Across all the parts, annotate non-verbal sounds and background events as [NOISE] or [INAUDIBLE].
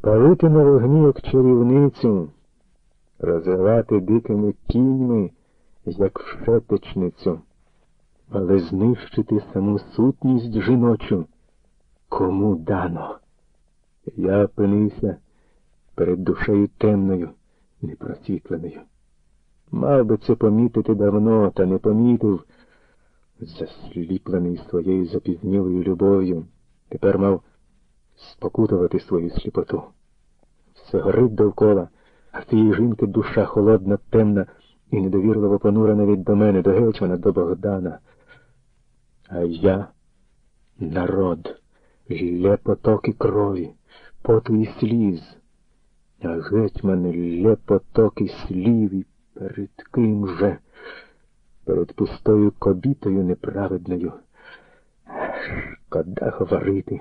Палити на вогні, як чарівницю, розвивати дикими кіньми, як фетечницю, але знищити саму сутність жіночу кому дано. Я опинився перед душею темною, непросвітленою. Мав би це помітити давно, та не помітив, засліплений своєю запізнілою любов'ю, тепер мав спокутувати свою сліпоту. Все горить довкола, а цієї жінки душа холодна, темна і недовірливо понура навіть до мене, до гетьмана, до Богдана. А я народ, лє потоки крові, поту і сліз, а гетьман лє потоки слів і перед ким же, перед пустою кобітою неправедною. Шкода говорити.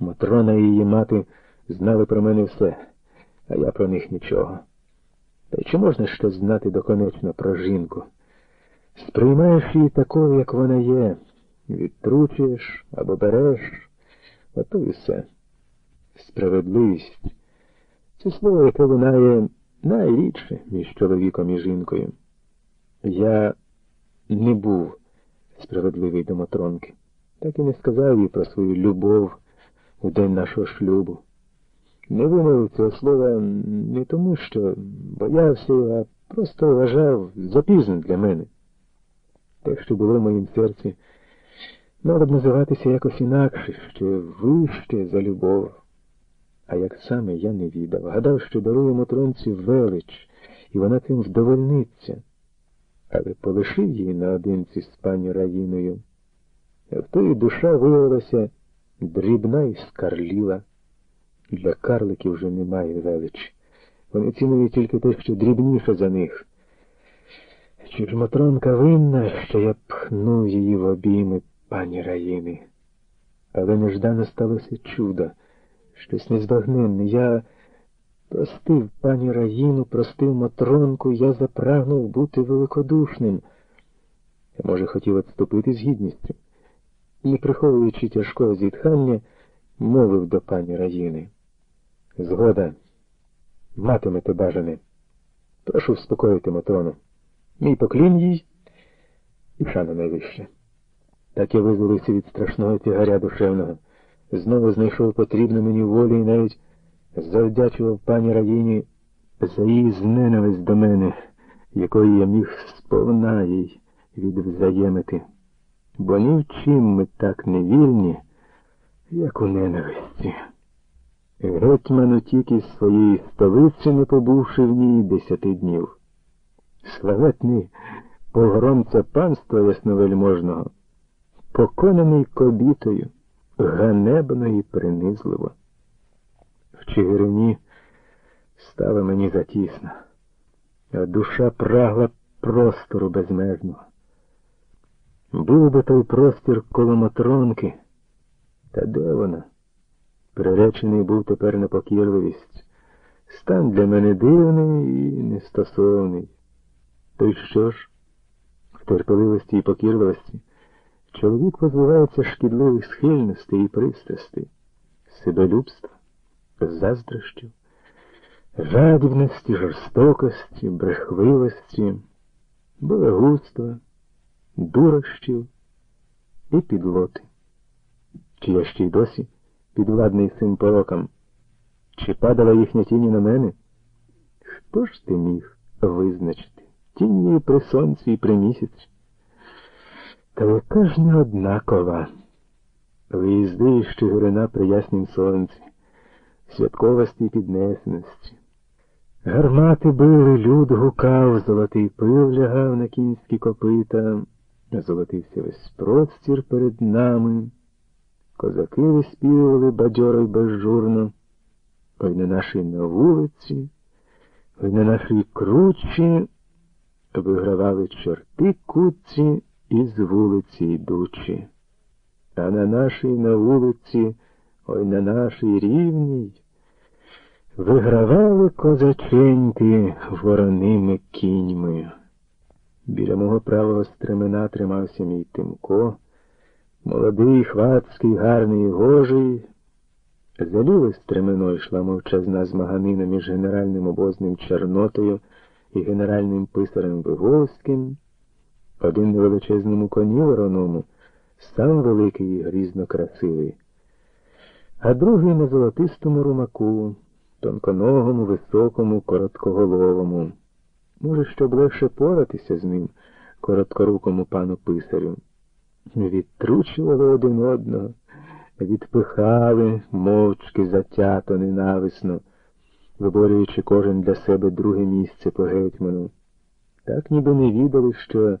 Матрона і її мати знали про мене все, а я про них нічого. Та й чи можна щось знати доконечно про жінку? Сприймаєш її такою, як вона є, відтручуєш або береш, ото і все. Справедливість це слово, яке лунає найрідше між чоловіком і жінкою. Я не був справедливий до Матронки, так і не сказав їй про свою любов у день нашого шлюбу. Не вимовив цього слова не тому, що боявся, а просто вважав запізно для мене. Те, що було в моїм серці, мало б називатися якось інакше, ще вище за любов. А як саме я не відав, гадав, що дарує Мотронці велич, і вона цим вдовольниться, але полишив її наодинці з пані Раїною. В тої душа виявилася дрібна і скарліла. Для карликів вже немає величі. Вони цінують тільки те, що дрібніше за них. Чи ж Матронка винна, що я пхнув її в обійми пані Раїни? Але неждано сталося чудо, щось незбагненне. Я простив пані Раїну, простив Матронку, я запрагнув бути великодушним. Я, може, хотів відступити з гідністю і, приховуючи тяжкого зітхання, мовив до пані Раїни. Згода, матимете бажане. Прошу вспокоїти Матрону. Мій поклін їй і шана найвище. Так я визволився від страшного тягаря душевного. Знову знайшов потрібну мені волі і навіть завдячував пані Раїні за її зненависть до мене, якої я міг сповна їй відвзаємити бо ні в чим ми так не вільні, як у ненависті. Гетьман утік із своєї столиці, не побувши в ній десяти днів. Славетний погромця панства ясновельможного, поконаний кобітою, ганебно і принизливо. В Чигирині стало мені затісно, а душа прагла простору безмежного. Був би той простір коло Матронки, та де вона? Приречений був тепер на покірливість. Стан для мене дивний і нестосовний. То й що ж? В терпеливості і покірливості чоловік позбувається шкідливих схильностей і пристрастей, себелюбства, заздрощів, жадібності, жорстокості, брехливості, боягузтва дурощів і підлоти. Чи я ще й досі підвладний цим порокам? Чи падала їхня тіні на мене? Хто ж ти міг визначити? Тіні при сонці і при місяці? Та яка ж не однакова. Виїзди з Чигирина при яснім сонці, святковості і піднесеності. Гармати били, люд гукав, золотий пил лягав на кінські копита. Золотився весь простір перед нами. Козаки виспівували бадьоро й безжурно. Ой на нашій на вулиці, ой на нашій кручі вигравали чорти куці із вулиці йдучі. А на нашій на вулиці, ой на нашій рівній, вигравали козаченьки вороними кіньми. Біля мого правого стремена тримався мій Тимко, молодий, хвацький, гарний і гожий, За ліве стремено йшла мовчазна змаганина між генеральним обозним Чорнотою і генеральним писарем Виговським. Один на величезному коні вороному, сам великий і грізно красивий, а другий на золотистому румаку, тонконогому, високому, короткоголовому. Може, щоб легше поратися з ним, короткорукому пану писарю. Відтручували один одного, відпихали мовчки затято, ненависно, виборюючи кожен для себе друге місце по гетьману. Так ніби не відали, що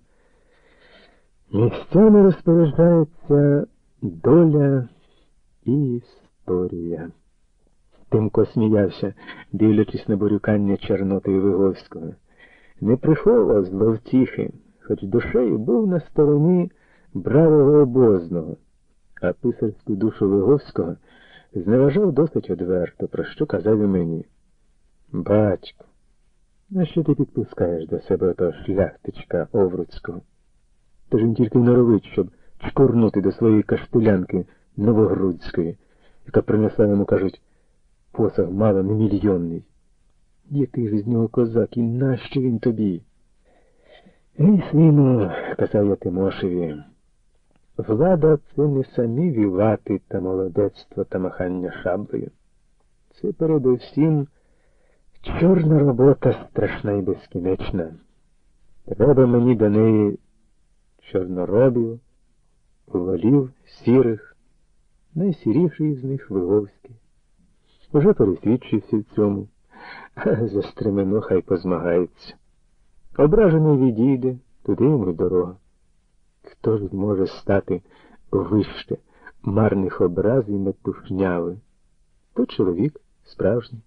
місцями розпоряджається доля і історія. Тимко сміявся, дивлячись на борюкання Чорноти і Виговського. Не приховував зловтіхи, хоч душею був на стороні бравого обозного, а писарську душу Виговського зневажав досить одверто, про що казав і мені. Батько, на що ти підпускаєш до себе отого шляхтичка Овруцького? Тож він тільки норовить, щоб чкурнути до своєї каштулянки Новогрудської, яка принесла йому, кажуть, посаг мало не мільйонний. Який ж з нього козак і нащо він тобі? Ей, сину, казав я Тимошеві, влада це не самі вівати та молодецтво та махання шаблею. Це передусім чорна робота страшна і безкінечна. Треба мені до неї чорноробів, волів, сірих, найсіріший з них Виговський. Уже пересвідчився в цьому, [LAUGHS] за стремено хай позмагається. Ображений відійде, туди йому дорога. Хто ж зможе стати вище марних образ і метушняви? То чоловік справжній.